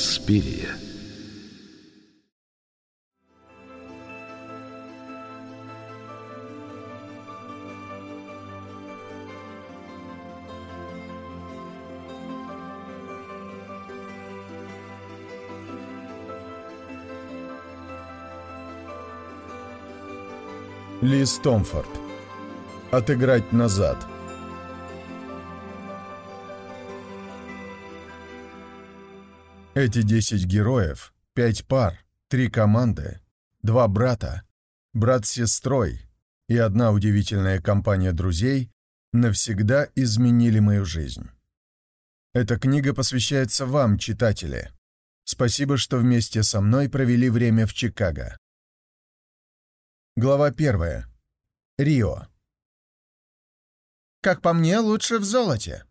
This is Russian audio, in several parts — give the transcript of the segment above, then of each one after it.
Инспирия. Лиз Томфорд. Отыграть назад. Эти десять героев, пять пар, три команды, два брата, брат с сестрой и одна удивительная компания друзей навсегда изменили мою жизнь. Эта книга посвящается вам, читатели. Спасибо, что вместе со мной провели время в Чикаго. Глава первая. Рио. Как по мне, лучше в золоте.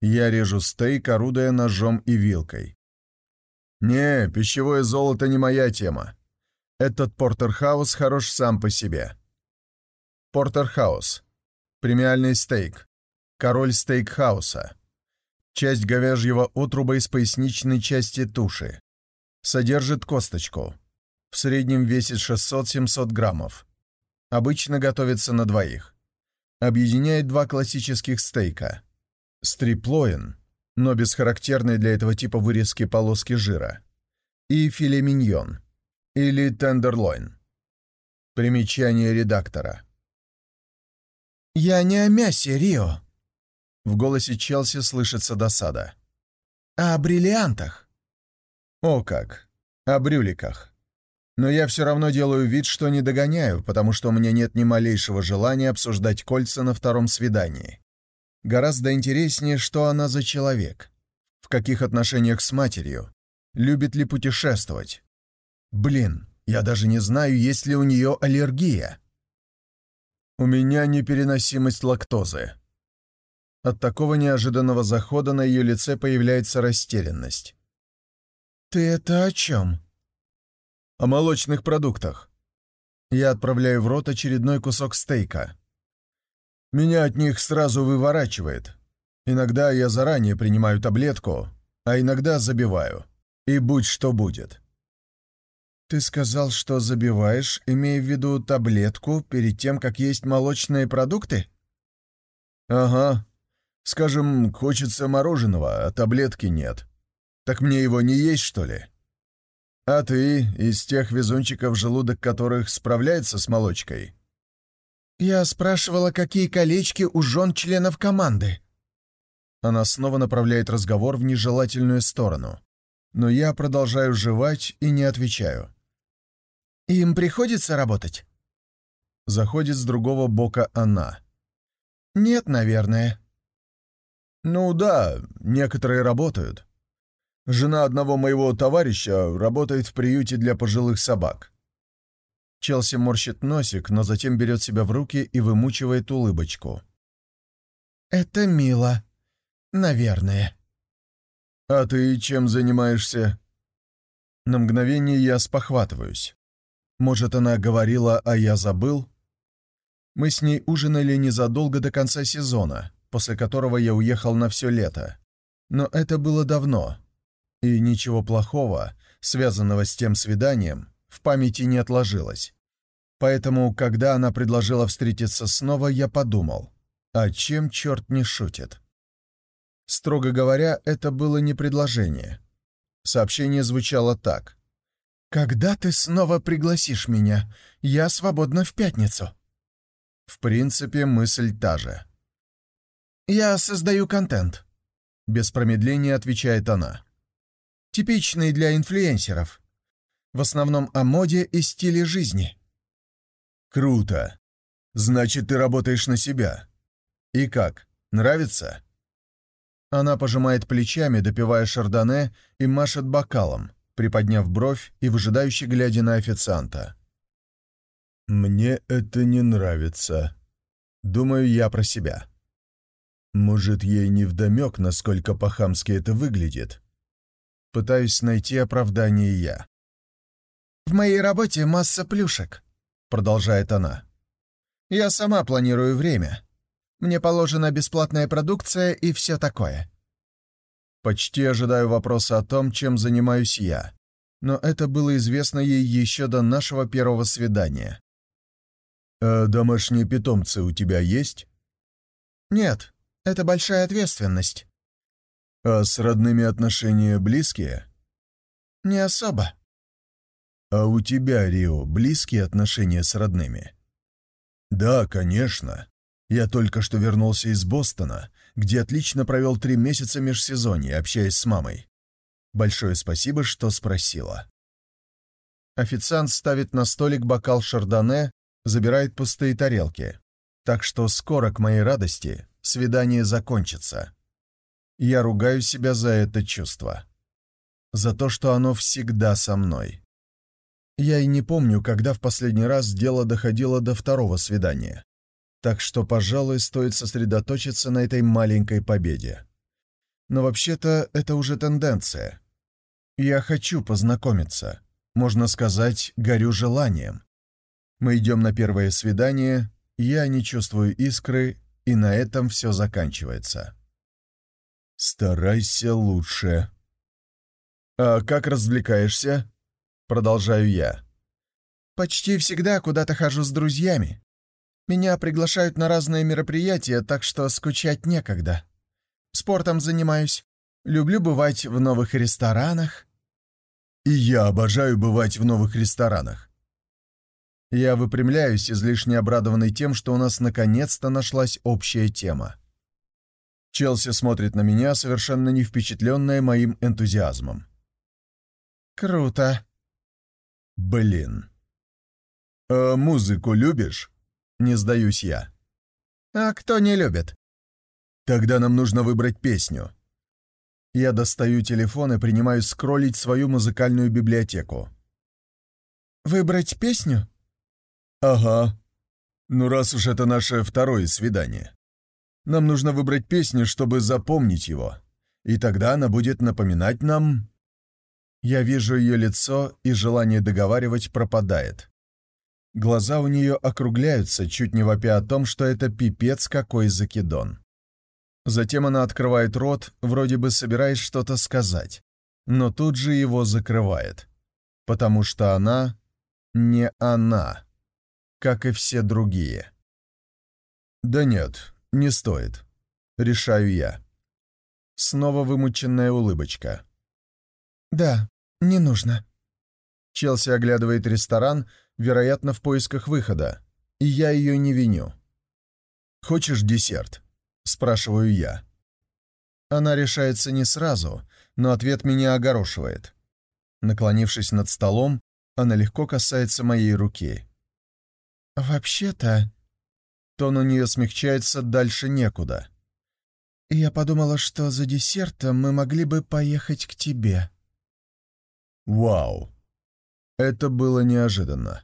Я режу стейк, орудуя ножом и вилкой. Не, пищевое золото не моя тема. Этот портерхаус хорош сам по себе. Портерхаус. Премиальный стейк. Король стейкхауса. Часть говяжьего отруба из поясничной части туши. Содержит косточку. В среднем весит 600-700 граммов. Обычно готовится на двоих. Объединяет два классических стейка. Стриплоин, но без характерной для этого типа вырезки полоски жира. И филе миньон. Или тендерлойн. Примечание редактора. «Я не о мясе, Рио», В голосе Челси слышится досада. «а о бриллиантах». О как! О брюликах. Но я все равно делаю вид, что не догоняю, потому что у меня нет ни малейшего желания обсуждать кольца на втором свидании. Гораздо интереснее, что она за человек. В каких отношениях с матерью. Любит ли путешествовать. Блин, я даже не знаю, есть ли у нее аллергия. У меня непереносимость лактозы. От такого неожиданного захода на ее лице появляется растерянность. «Ты это о чем?» о молочных продуктах. Я отправляю в рот очередной кусок стейка. Меня от них сразу выворачивает. Иногда я заранее принимаю таблетку, а иногда забиваю. И будь что будет. Ты сказал, что забиваешь, имея в виду таблетку, перед тем, как есть молочные продукты? Ага. Скажем, хочется мороженого, а таблетки нет. Так мне его не есть, что ли? «А ты из тех везунчиков, желудок которых справляется с молочкой?» «Я спрашивала, какие колечки у жен членов команды». Она снова направляет разговор в нежелательную сторону. Но я продолжаю жевать и не отвечаю. «Им приходится работать?» Заходит с другого бока она. «Нет, наверное». «Ну да, некоторые работают. Жена одного моего товарища работает в приюте для пожилых собак». Челси морщит носик, но затем берет себя в руки и вымучивает улыбочку. «Это мило. Наверное». «А ты чем занимаешься?» На мгновение я спохватываюсь. Может, она говорила, а я забыл? Мы с ней ужинали незадолго до конца сезона, после которого я уехал на все лето. Но это было давно, и ничего плохого, связанного с тем свиданием, в памяти не отложилось. Поэтому, когда она предложила встретиться снова, я подумал, а чем черт не шутит? Строго говоря, это было не предложение. Сообщение звучало так. «Когда ты снова пригласишь меня? Я свободна в пятницу». В принципе, мысль та же. «Я создаю контент», — без промедления отвечает она типичный для инфлюенсеров. В основном о моде и стиле жизни. Круто. Значит, ты работаешь на себя. И как, нравится? Она пожимает плечами, допивая шардоне, и машет бокалом, приподняв бровь и выжидающе глядя на официанта. «Мне это не нравится», — думаю я про себя. Может, ей невдомек, насколько по-хамски это выглядит, Пытаюсь найти оправдание я. «В моей работе масса плюшек», — продолжает она. «Я сама планирую время. Мне положена бесплатная продукция и все такое». Почти ожидаю вопроса о том, чем занимаюсь я. Но это было известно ей еще до нашего первого свидания. «А домашние питомцы у тебя есть?» «Нет, это большая ответственность». «А с родными отношения близкие?» «Не особо». «А у тебя, Рио, близкие отношения с родными?» «Да, конечно. Я только что вернулся из Бостона, где отлично провел три месяца межсезонья, общаясь с мамой. Большое спасибо, что спросила». Официант ставит на столик бокал шардоне, забирает пустые тарелки. Так что скоро, к моей радости, свидание закончится. Я ругаю себя за это чувство. За то, что оно всегда со мной. Я и не помню, когда в последний раз дело доходило до второго свидания. Так что, пожалуй, стоит сосредоточиться на этой маленькой победе. Но вообще-то это уже тенденция. Я хочу познакомиться. Можно сказать, горю желанием. Мы идем на первое свидание, я не чувствую искры, и на этом все заканчивается. Старайся лучше. А как развлекаешься? Продолжаю я. «Почти всегда куда-то хожу с друзьями. Меня приглашают на разные мероприятия, так что скучать некогда. Спортом занимаюсь. Люблю бывать в новых ресторанах». «И я обожаю бывать в новых ресторанах». Я выпрямляюсь, излишне обрадованный тем, что у нас наконец-то нашлась общая тема. Челси смотрит на меня, совершенно не впечатленная моим энтузиазмом. «Круто», Блин. «А музыку любишь?» Не сдаюсь я. «А кто не любит?» «Тогда нам нужно выбрать песню». Я достаю телефон и принимаю скроллить свою музыкальную библиотеку. «Выбрать песню?» «Ага. Ну, раз уж это наше второе свидание. Нам нужно выбрать песню, чтобы запомнить его. И тогда она будет напоминать нам я вижу ее лицо, и желание договаривать пропадает. Глаза у нее округляются, чуть не вопя о том, что это пипец какой закидон. Затем она открывает рот, вроде бы собираясь что-то сказать, но тут же его закрывает. Потому что она не она, как и все другие. «Да нет, не стоит», — решаю я. Снова вымученная улыбочка. «Да, не нужно». Челси оглядывает ресторан, вероятно, в поисках выхода, и я ее не виню. «Хочешь десерт?» — спрашиваю я. Она решается не сразу, но ответ меня огорошивает. Наклонившись над столом, она легко касается моей руки. «Вообще-то...» Тон у нее смягчается дальше некуда. «Я подумала, что за десертом мы могли бы поехать к тебе». Вау! Это было неожиданно.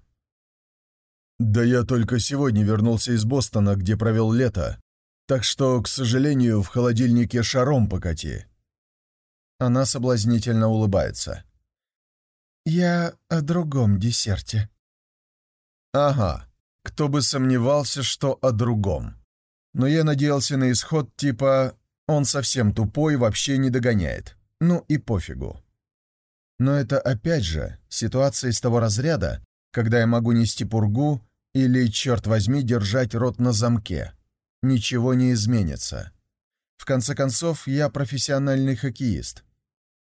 Да я только сегодня вернулся из Бостона, где провел лето, так что, к сожалению, в холодильнике шаром покати. Она соблазнительно улыбается. «Я о другом десерте». «Ага, кто бы сомневался, что о другом. Но я надеялся на исход типа «он совсем тупой, вообще не догоняет». Ну и пофигу. Но это опять же ситуация из того разряда, когда я могу нести пургу или, черт возьми, держать рот на замке. Ничего не изменится. В конце концов, я профессиональный хоккеист.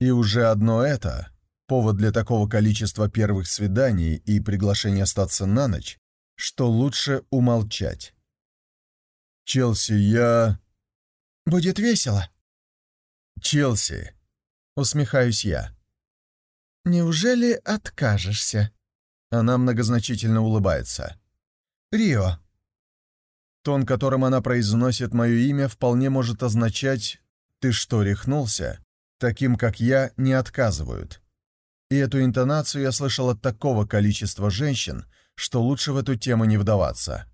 И уже одно это — повод для такого количества первых свиданий и приглашения остаться на ночь, что лучше умолчать. «Челси, я...» «Будет весело». «Челси», — усмехаюсь я. «Неужели откажешься?» Она многозначительно улыбается. «Рио». Тон, которым она произносит мое имя, вполне может означать «ты что, рехнулся?» Таким, как я, не отказывают. И эту интонацию я слышал от такого количества женщин, что лучше в эту тему не вдаваться.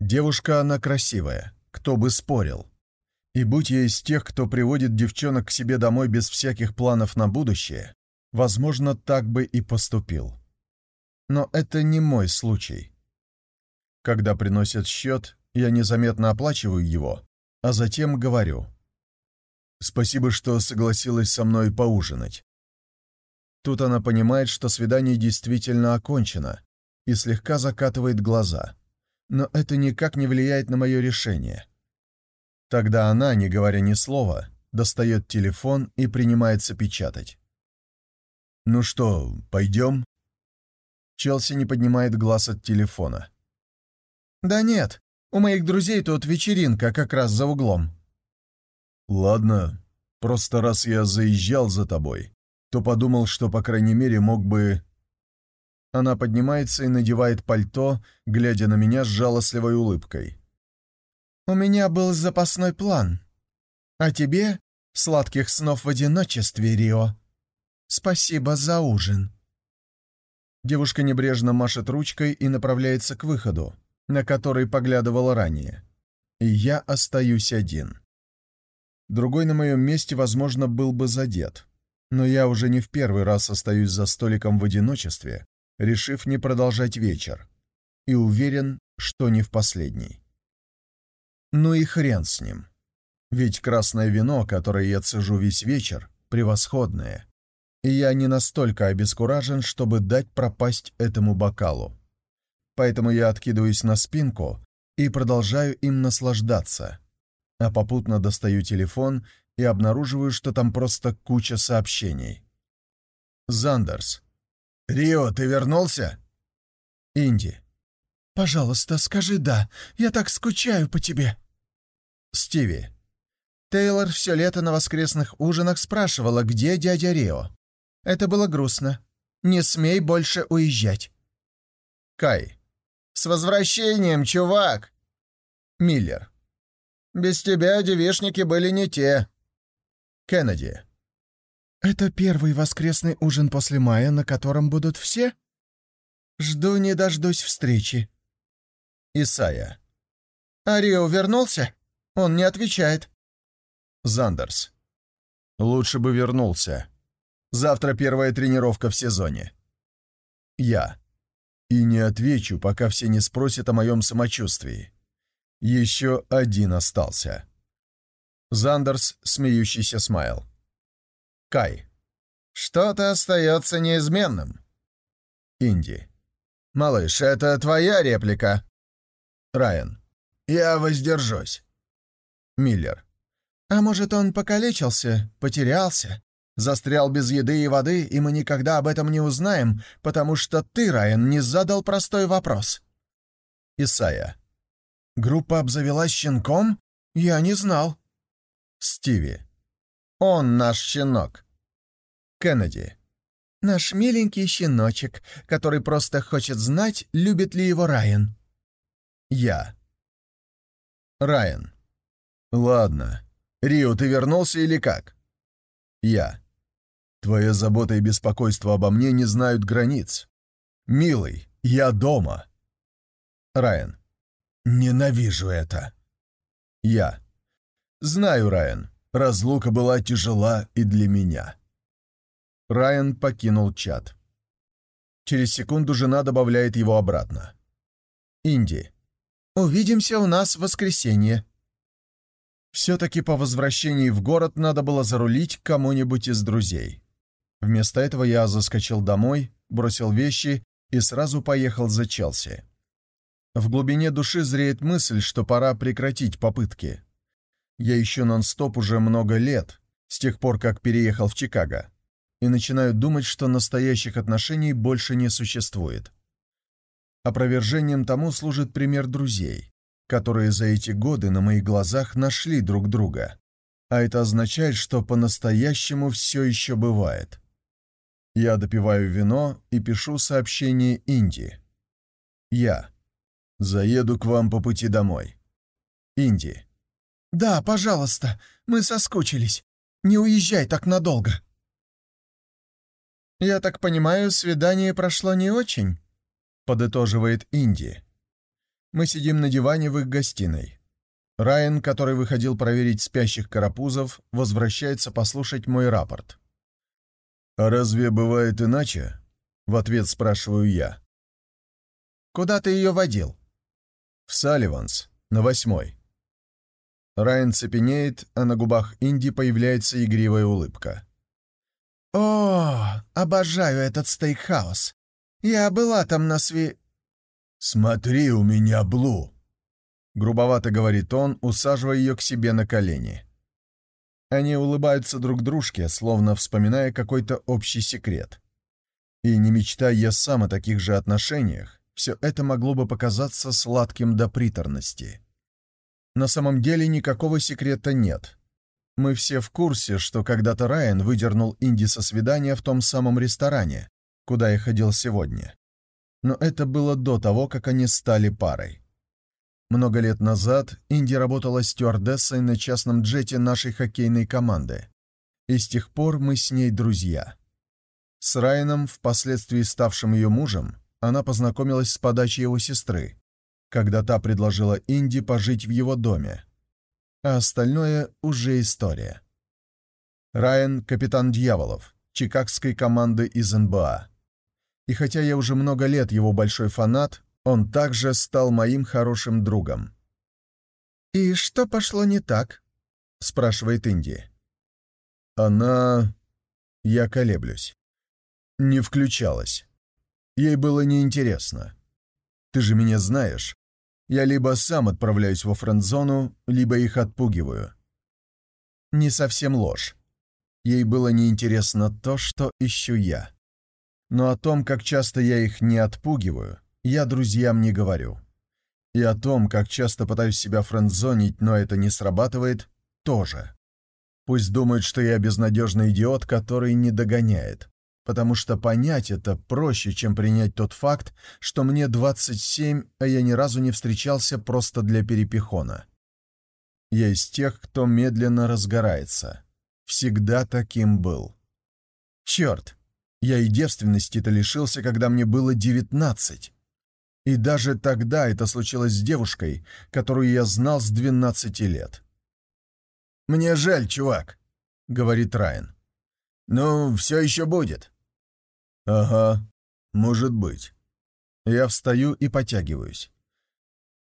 Девушка она красивая, кто бы спорил. И будь я из тех, кто приводит девчонок к себе домой без всяких планов на будущее, возможно, так бы и поступил. Но это не мой случай. Когда приносят счет, я незаметно оплачиваю его, а затем говорю. Спасибо, что согласилась со мной поужинать». Тут она понимает, что свидание действительно окончено, и слегка закатывает глаза. Но это никак не влияет на мое решение. Тогда она, не говоря ни слова, достает телефон и принимается печатать. «Ну что, пойдем?» Челси не поднимает глаз от телефона. «Да нет, у моих друзей тут вечеринка как раз за углом». «Ладно, просто раз я заезжал за тобой, то подумал, что, по крайней мере, мог бы...» Она поднимается и надевает пальто, глядя на меня с жалостливой улыбкой. «У меня был запасной план. А тебе — сладких снов в одиночестве, Рио. Спасибо за ужин». Девушка небрежно машет ручкой и направляется к выходу, на который поглядывала ранее. И я остаюсь один. Другой на моем месте, возможно, был бы задет. Но я уже не в первый раз остаюсь за столиком в одиночестве, решив не продолжать вечер. И уверен, что не в последний. Ну и хрен с ним. Ведь красное вино, которое я цежу весь вечер, превосходное и я не настолько обескуражен, чтобы дать пропасть этому бокалу. Поэтому я откидываюсь на спинку и продолжаю им наслаждаться, а попутно достаю телефон и обнаруживаю, что там просто куча сообщений. Зандерс. «Рио, ты вернулся?» Инди. «Пожалуйста, скажи «да». Я так скучаю по тебе». Стиви. Тейлор все лето на воскресных ужинах спрашивала, где дядя Рио. Это было грустно. Не смей больше уезжать. Кай. С возвращением, чувак! Миллер. Без тебя девишники были не те. Кеннеди. Это первый воскресный ужин после мая, на котором будут все? Жду не дождусь встречи. Исайя. Арио вернулся? Он не отвечает. Зандерс. Лучше бы вернулся. Завтра первая тренировка в сезоне. Я. И не отвечу, пока все не спросят о моем самочувствии. Еще один остался. Зандерс, смеющийся смайл. Кай. Что-то остается неизменным. Инди. Малыш, это твоя реплика. Райан. Я воздержусь. Миллер. А может, он покалечился, потерялся? Застрял без еды и воды, и мы никогда об этом не узнаем, потому что ты, Райан, не задал простой вопрос. Исайя. Группа обзавелась щенком? Я не знал. Стиви. Он наш щенок. Кеннеди. Наш миленький щеночек, который просто хочет знать, любит ли его Райан. Я. Райан. Ладно. Рио, ты вернулся или как? Я. Твоя забота и беспокойство обо мне не знают границ. Милый, я дома. Райан. Ненавижу это. Я. Знаю, Райан, разлука была тяжела и для меня. Райан покинул чат. Через секунду жена добавляет его обратно. Инди. «Увидимся у нас в воскресенье». Все-таки по возвращении в город надо было зарулить кому-нибудь из друзей. Вместо этого я заскочил домой, бросил вещи и сразу поехал за Челси. В глубине души зреет мысль, что пора прекратить попытки. Я ищу нон-стоп уже много лет, с тех пор, как переехал в Чикаго, и начинаю думать, что настоящих отношений больше не существует. Опровержением тому служит пример друзей, которые за эти годы на моих глазах нашли друг друга. А это означает, что по-настоящему все еще бывает. Я допиваю вино и пишу сообщение Инди. Я. Заеду к вам по пути домой. Инди. «Да, пожалуйста, мы соскучились. Не уезжай так надолго». «Я так понимаю, свидание прошло не очень?» — подытоживает Инди. Мы сидим на диване в их гостиной. Райан, который выходил проверить спящих карапузов, возвращается послушать мой рапорт. «А разве бывает иначе?» — в ответ спрашиваю я. «Куда ты ее водил?» «В Салливанс, на восьмой». Райан цепенеет, а на губах Инди появляется игривая улыбка. «О, обожаю этот стейкхаус. Я была там на сви...» «Смотри у меня, Блу!» Грубовато говорит он, усаживая ее к себе на колени. Они улыбаются друг дружке, словно вспоминая какой-то общий секрет. И не мечтая я сам о таких же отношениях, все это могло бы показаться сладким до приторности. На самом деле никакого секрета нет. Мы все в курсе, что когда-то Райан выдернул Инди со свидания в том самом ресторане, куда я ходил сегодня. Но это было до того, как они стали парой. Много лет назад Инди работала стюардессой на частном джете нашей хоккейной команды. И с тех пор мы с ней друзья. С Райаном, впоследствии ставшим ее мужем, она познакомилась с подачей его сестры, когда та предложила Инди пожить в его доме. А остальное уже история. Райан — капитан Дьяволов, чикагской команды из НБА. И хотя я уже много лет его большой фанат, он также стал моим хорошим другом. «И что пошло не так?» — спрашивает Инди. Она... Я колеблюсь. Не включалась. Ей было неинтересно. Ты же меня знаешь. Я либо сам отправляюсь во френд-зону, либо их отпугиваю. Не совсем ложь. Ей было неинтересно то, что ищу я. Но о том, как часто я их не отпугиваю, я друзьям не говорю. И о том, как часто пытаюсь себя френдзонить, но это не срабатывает, тоже. Пусть думают, что я безнадежный идиот, который не догоняет потому что понять это проще, чем принять тот факт, что мне 27, а я ни разу не встречался просто для перепихона. Я из тех, кто медленно разгорается. Всегда таким был. Черт, я и девственности-то лишился, когда мне было 19. И даже тогда это случилось с девушкой, которую я знал с 12 лет. «Мне жаль, чувак», — говорит Райан. «Ну, все еще будет. «Ага, может быть». Я встаю и потягиваюсь.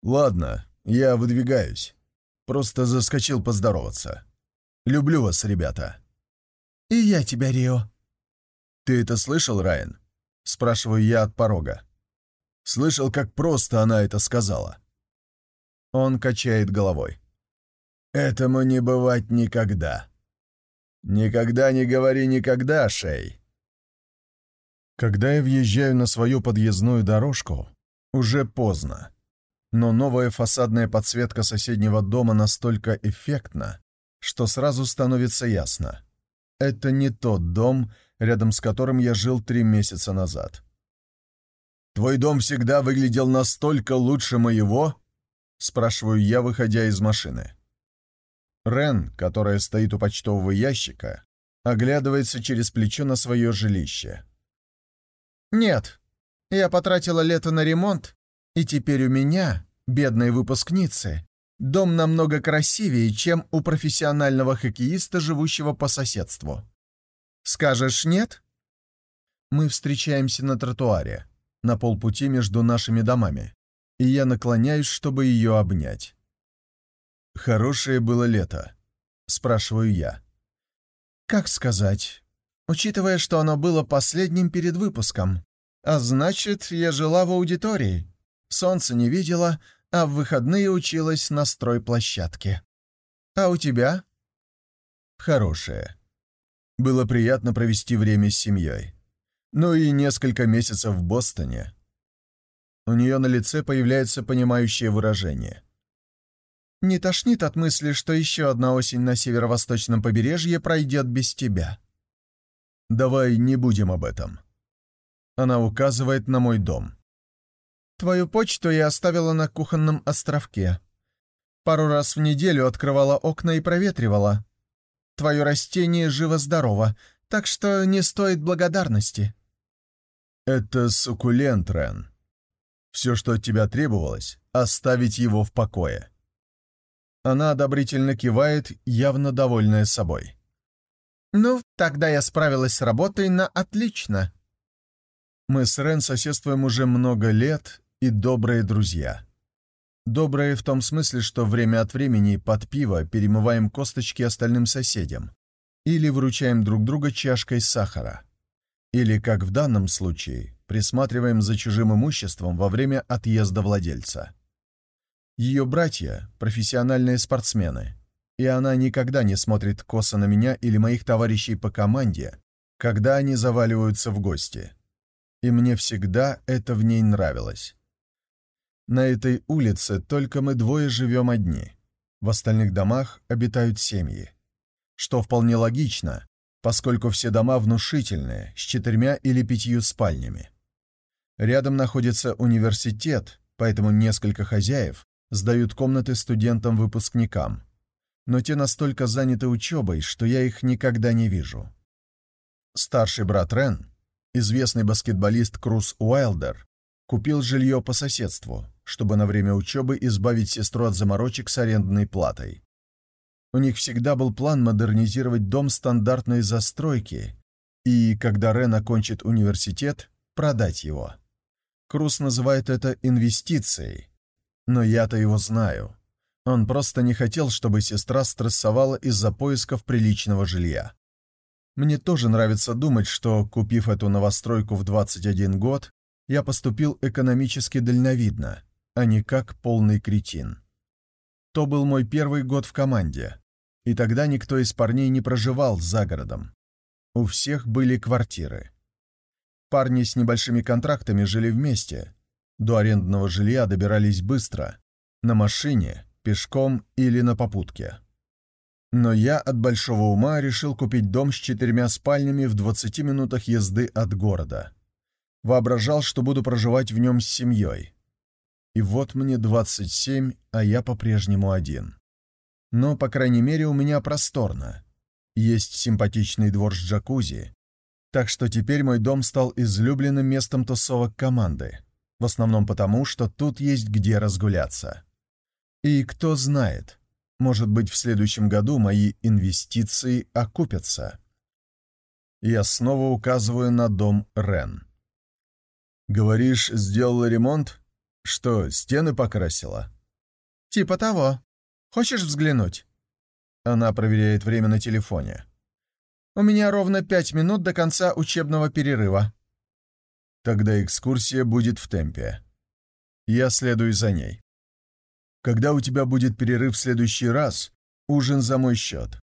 «Ладно, я выдвигаюсь. Просто заскочил поздороваться. Люблю вас, ребята». «И я тебя, Рио». «Ты это слышал, Райан?» — спрашиваю я от порога. Слышал, как просто она это сказала. Он качает головой. «Этому не бывать никогда». «Никогда не говори никогда, Шей», когда я въезжаю на свою подъездную дорожку, уже поздно. Но новая фасадная подсветка соседнего дома настолько эффектна, что сразу становится ясно. Это не тот дом, рядом с которым я жил три месяца назад. «Твой дом всегда выглядел настолько лучше моего?» — спрашиваю я, выходя из машины. Рен, которая стоит у почтового ящика, оглядывается через плечо на свое жилище. «Нет, я потратила лето на ремонт, и теперь у меня, бедной выпускницы, дом намного красивее, чем у профессионального хоккеиста, живущего по соседству. Скажешь нет?» Мы встречаемся на тротуаре, на полпути между нашими домами, и я наклоняюсь, чтобы ее обнять. «Хорошее было лето?» — спрашиваю я. «Как сказать? учитывая, что оно было последним перед выпуском. А значит, я жила в аудитории. Солнце не видела, а в выходные училась на стройплощадке. А у тебя? Хорошее. Было приятно провести время с семьей. Ну и несколько месяцев в Бостоне. У нее на лице появляется понимающее выражение. «Не тошнит от мысли, что еще одна осень на северо-восточном побережье пройдет без тебя?» «Давай не будем об этом». Она указывает на мой дом. «Твою почту я оставила на кухонном островке. Пару раз в неделю открывала окна и проветривала. Твое растение живо-здорово, так что не стоит благодарности». «Это суккулент, Рен. Все, что от тебя требовалось, оставить его в покое». Она одобрительно кивает, явно довольная собой. «Ну, тогда я справилась с работой на отлично». Мы с Рен соседствуем уже много лет и добрые друзья. Доброе в том смысле, что время от времени под пиво перемываем косточки остальным соседям или выручаем друг друга чашкой сахара. Или, как в данном случае, присматриваем за чужим имуществом во время отъезда владельца. Ее братья – профессиональные спортсмены, и она никогда не смотрит косо на меня или моих товарищей по команде, когда они заваливаются в гости. И мне всегда это в ней нравилось. На этой улице только мы двое живем одни. В остальных домах обитают семьи. Что вполне логично, поскольку все дома внушительные, с четырьмя или пятью спальнями. Рядом находится университет, поэтому несколько хозяев сдают комнаты студентам-выпускникам. Но те настолько заняты учебой, что я их никогда не вижу. Старший брат Рен, известный баскетболист Круз Уайлдер, купил жилье по соседству, чтобы на время учебы избавить сестру от заморочек с арендной платой. У них всегда был план модернизировать дом стандартной застройки и, когда Рен окончит университет, продать его. Круз называет это инвестицией, но я-то его знаю. Он просто не хотел, чтобы сестра стрессовала из-за поисков приличного жилья. Мне тоже нравится думать, что, купив эту новостройку в 21 год, я поступил экономически дальновидно, а не как полный кретин. То был мой первый год в команде, и тогда никто из парней не проживал за городом. У всех были квартиры. Парни с небольшими контрактами жили вместе. До арендного жилья добирались быстро, на машине, пешком или на попутке. Но я от большого ума решил купить дом с четырьмя спальнями в 20 минутах езды от города. Воображал, что буду проживать в нем с семьей. И вот мне 27, а я по-прежнему один. Но, по крайней мере, у меня просторно. Есть симпатичный двор с джакузи. Так что теперь мой дом стал излюбленным местом тусовок команды. В основном потому, что тут есть где разгуляться. И кто знает, может быть, в следующем году мои инвестиции окупятся. Я снова указываю на дом Рен. «Говоришь, сделала ремонт? Что, стены покрасила?» «Типа того. Хочешь взглянуть?» Она проверяет время на телефоне. «У меня ровно пять минут до конца учебного перерыва». Тогда экскурсия будет в темпе. Я следую за ней. Когда у тебя будет перерыв в следующий раз, ужин за мой счет.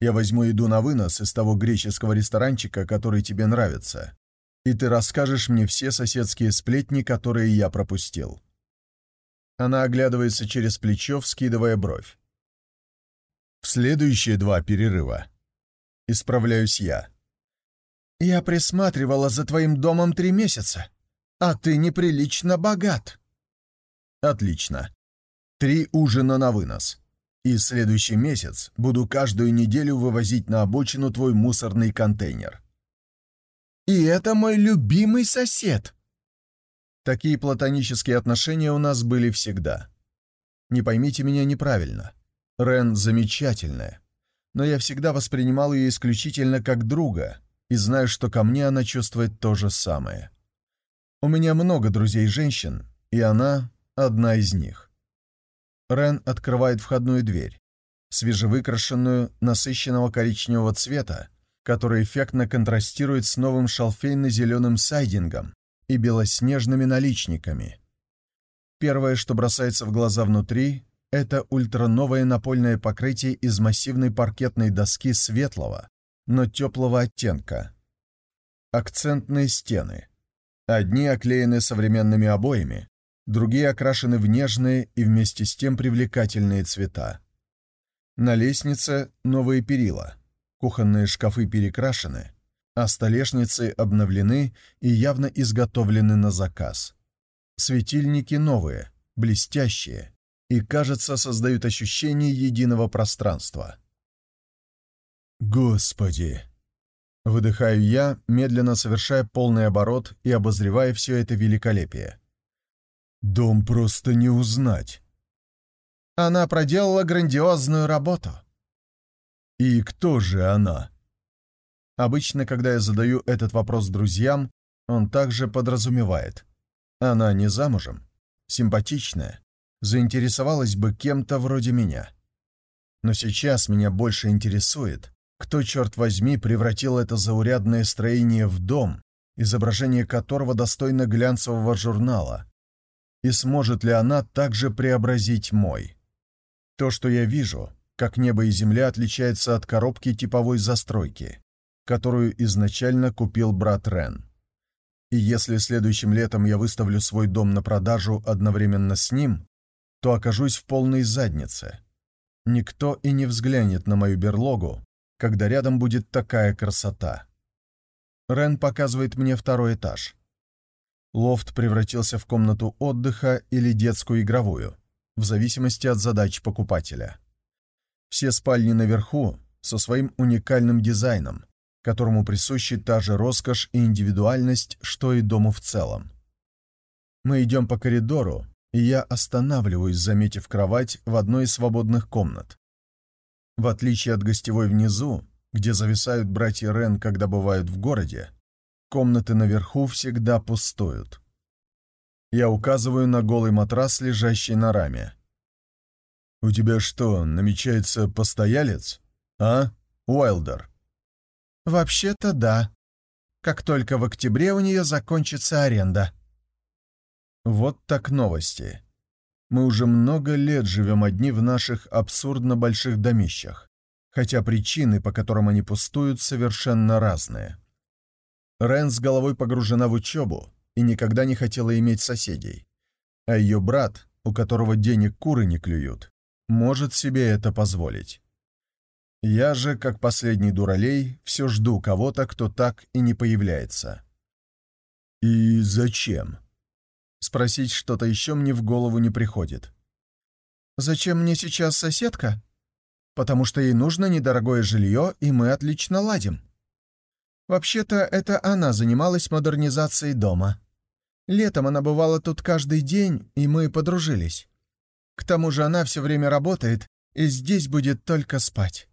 Я возьму еду на вынос из того греческого ресторанчика, который тебе нравится, и ты расскажешь мне все соседские сплетни, которые я пропустил». Она оглядывается через плечо, вскидывая бровь. «В следующие два перерыва. Исправляюсь я». «Я присматривала за твоим домом три месяца, а ты неприлично богат». «Отлично. Три ужина на вынос. И следующий месяц буду каждую неделю вывозить на обочину твой мусорный контейнер. И это мой любимый сосед. Такие платонические отношения у нас были всегда. Не поймите меня неправильно. Рен замечательная, но я всегда воспринимал ее исключительно как друга и знаю, что ко мне она чувствует то же самое. У меня много друзей-женщин, и она одна из них. Рен открывает входную дверь, свежевыкрашенную, насыщенного коричневого цвета, который эффектно контрастирует с новым шалфейно-зеленым сайдингом и белоснежными наличниками. Первое, что бросается в глаза внутри, это ультрановое напольное покрытие из массивной паркетной доски светлого, но теплого оттенка. Акцентные стены. Одни оклеены современными обоями, другие окрашены в нежные и вместе с тем привлекательные цвета. На лестнице новые перила, кухонные шкафы перекрашены, а столешницы обновлены и явно изготовлены на заказ. Светильники новые, блестящие, и, кажется, создают ощущение единого пространства. «Господи!» Выдыхаю я, медленно совершая полный оборот и обозревая все это великолепие. Дом просто не узнать. Она проделала грандиозную работу. И кто же она? Обычно, когда я задаю этот вопрос друзьям, он также подразумевает. Она не замужем, симпатичная, заинтересовалась бы кем-то вроде меня. Но сейчас меня больше интересует, кто, черт возьми, превратил это заурядное строение в дом, изображение которого достойно глянцевого журнала, и сможет ли она также преобразить мой. То, что я вижу, как небо и земля отличается от коробки типовой застройки, которую изначально купил брат Рен. И если следующим летом я выставлю свой дом на продажу одновременно с ним, то окажусь в полной заднице. Никто и не взглянет на мою берлогу, когда рядом будет такая красота. Рен показывает мне второй этаж. Лофт превратился в комнату отдыха или детскую игровую, в зависимости от задач покупателя. Все спальни наверху со своим уникальным дизайном, которому присущи та же роскошь и индивидуальность, что и дому в целом. Мы идем по коридору, и я останавливаюсь, заметив кровать в одной из свободных комнат. В отличие от гостевой внизу, где зависают братья Рен, когда бывают в городе, комнаты наверху всегда пустуют. Я указываю на голый матрас, лежащий на раме. «У тебя что, намечается постоялец? А, Уайлдер?» «Вообще-то да. Как только в октябре у нее закончится аренда». Вот так новости. Мы уже много лет живем одни в наших абсурдно больших домищах, хотя причины, по которым они пустуют, совершенно разные. Рен с головой погружена в учебу и никогда не хотела иметь соседей, а ее брат, у которого денег куры не клюют, может себе это позволить. Я же, как последний дуралей, все жду кого-то, кто так и не появляется. И зачем? Спросить что-то еще мне в голову не приходит. «Зачем мне сейчас соседка?» «Потому что ей нужно недорогое жилье, и мы отлично ладим». Вообще-то это она занималась модернизацией дома. Летом она бывала тут каждый день, и мы подружились. К тому же она все время работает, и здесь будет только спать.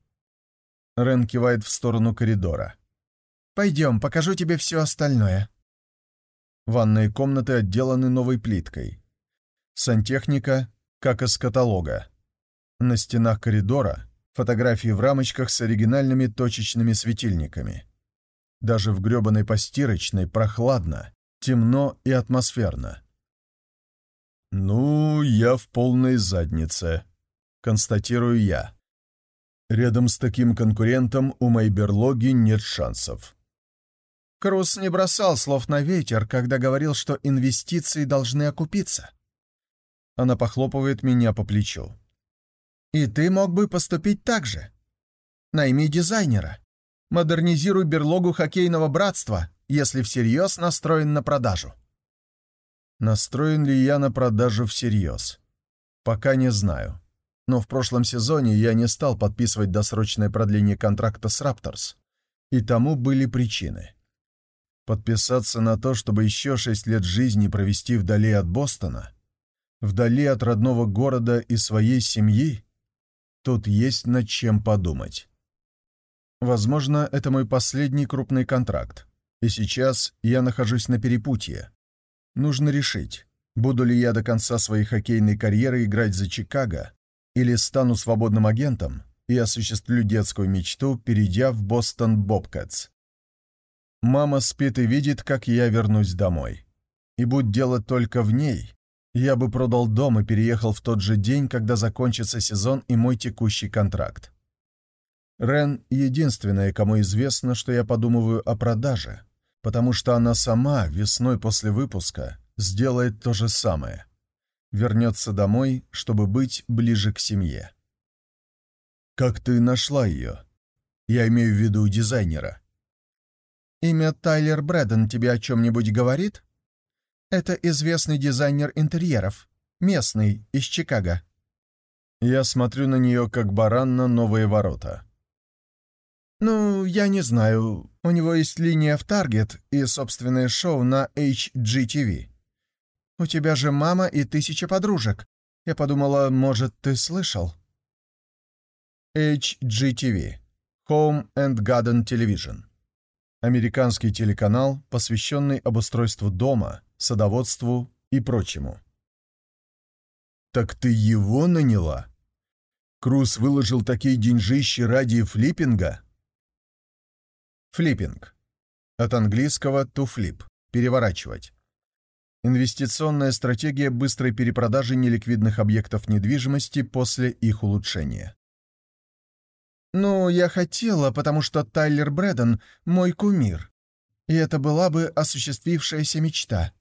Рен кивает в сторону коридора. «Пойдем, покажу тебе все остальное». Ванные комнаты отделаны новой плиткой. Сантехника, как из каталога. На стенах коридора фотографии в рамочках с оригинальными точечными светильниками. Даже в грёбаной постирочной прохладно, темно и атмосферно. «Ну, я в полной заднице», — констатирую я. Рядом с таким конкурентом у моей берлоги нет шансов. Крус не бросал слов на ветер, когда говорил, что инвестиции должны окупиться. Она похлопывает меня по плечу. И ты мог бы поступить так же. Найми дизайнера. Модернизируй берлогу хоккейного братства, если всерьез настроен на продажу. Настроен ли я на продажу всерьез? Пока не знаю но в прошлом сезоне я не стал подписывать досрочное продление контракта с Raptors, и тому были причины. Подписаться на то, чтобы еще шесть лет жизни провести вдали от Бостона, вдали от родного города и своей семьи, тут есть над чем подумать. Возможно, это мой последний крупный контракт, и сейчас я нахожусь на перепутье. Нужно решить, буду ли я до конца своей хоккейной карьеры играть за Чикаго, или стану свободным агентом и осуществлю детскую мечту, перейдя в Бостон Бобкэтс. Мама спит и видит, как я вернусь домой. И будь дело только в ней, я бы продал дом и переехал в тот же день, когда закончится сезон и мой текущий контракт. Рен — единственная, кому известно, что я подумываю о продаже, потому что она сама весной после выпуска сделает то же самое — вернется домой, чтобы быть ближе к семье. «Как ты нашла ее?» «Я имею в виду дизайнера». «Имя Тайлер Брэдден тебе о чем-нибудь говорит?» «Это известный дизайнер интерьеров, местный, из Чикаго». Я смотрю на нее, как баран на новые ворота. «Ну, я не знаю. У него есть линия в Target и собственное шоу на HGTV. У тебя же мама и тысяча подружек. Я подумала, может, ты слышал?» HGTV Home and Garden Television Американский телеканал, посвященный обустройству дома, садоводству и прочему. «Так ты его наняла? Круз выложил такие деньжищи ради флиппинга?» Флиппинг. От английского to flip – переворачивать. Инвестиционная стратегия быстрой перепродажи неликвидных объектов недвижимости после их улучшения. «Ну, я хотела, потому что Тайлер Брэддон — мой кумир. И это была бы осуществившаяся мечта.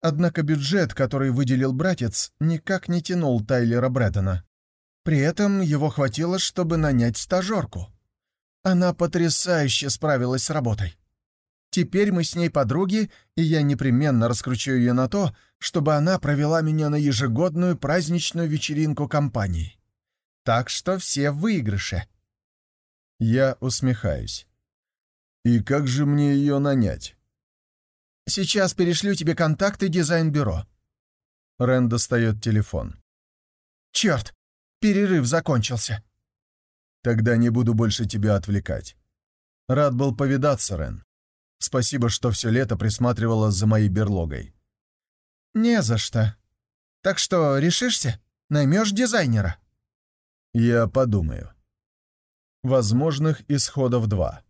Однако бюджет, который выделил братец, никак не тянул Тайлера Брэддона. При этом его хватило, чтобы нанять стажерку. Она потрясающе справилась с работой. Теперь мы с ней подруги, и я непременно раскручу ее на то, чтобы она провела меня на ежегодную праздничную вечеринку компании. Так что все в выигрыше. Я усмехаюсь. И как же мне ее нанять? Сейчас перешлю тебе контакты дизайн-бюро. Рен достает телефон. Черт, перерыв закончился. Тогда не буду больше тебя отвлекать. Рад был повидаться, Рен. Спасибо, что все лето присматривала за моей берлогой. Не за что. Так что, решишься? Наймешь дизайнера? Я подумаю. Возможных исходов два.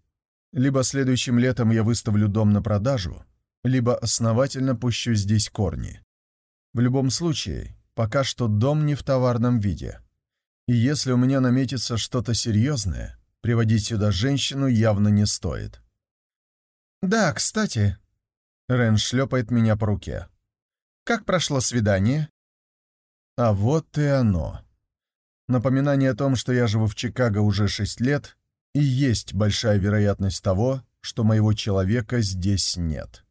Либо следующим летом я выставлю дом на продажу, либо основательно пущу здесь корни. В любом случае, пока что дом не в товарном виде. И если у меня наметится что-то серьезное, приводить сюда женщину явно не стоит. «Да, кстати...» Рен шлепает меня по руке. «Как прошло свидание?» А вот и оно. Напоминание о том, что я живу в Чикаго уже шесть лет, и есть большая вероятность того, что моего человека здесь нет.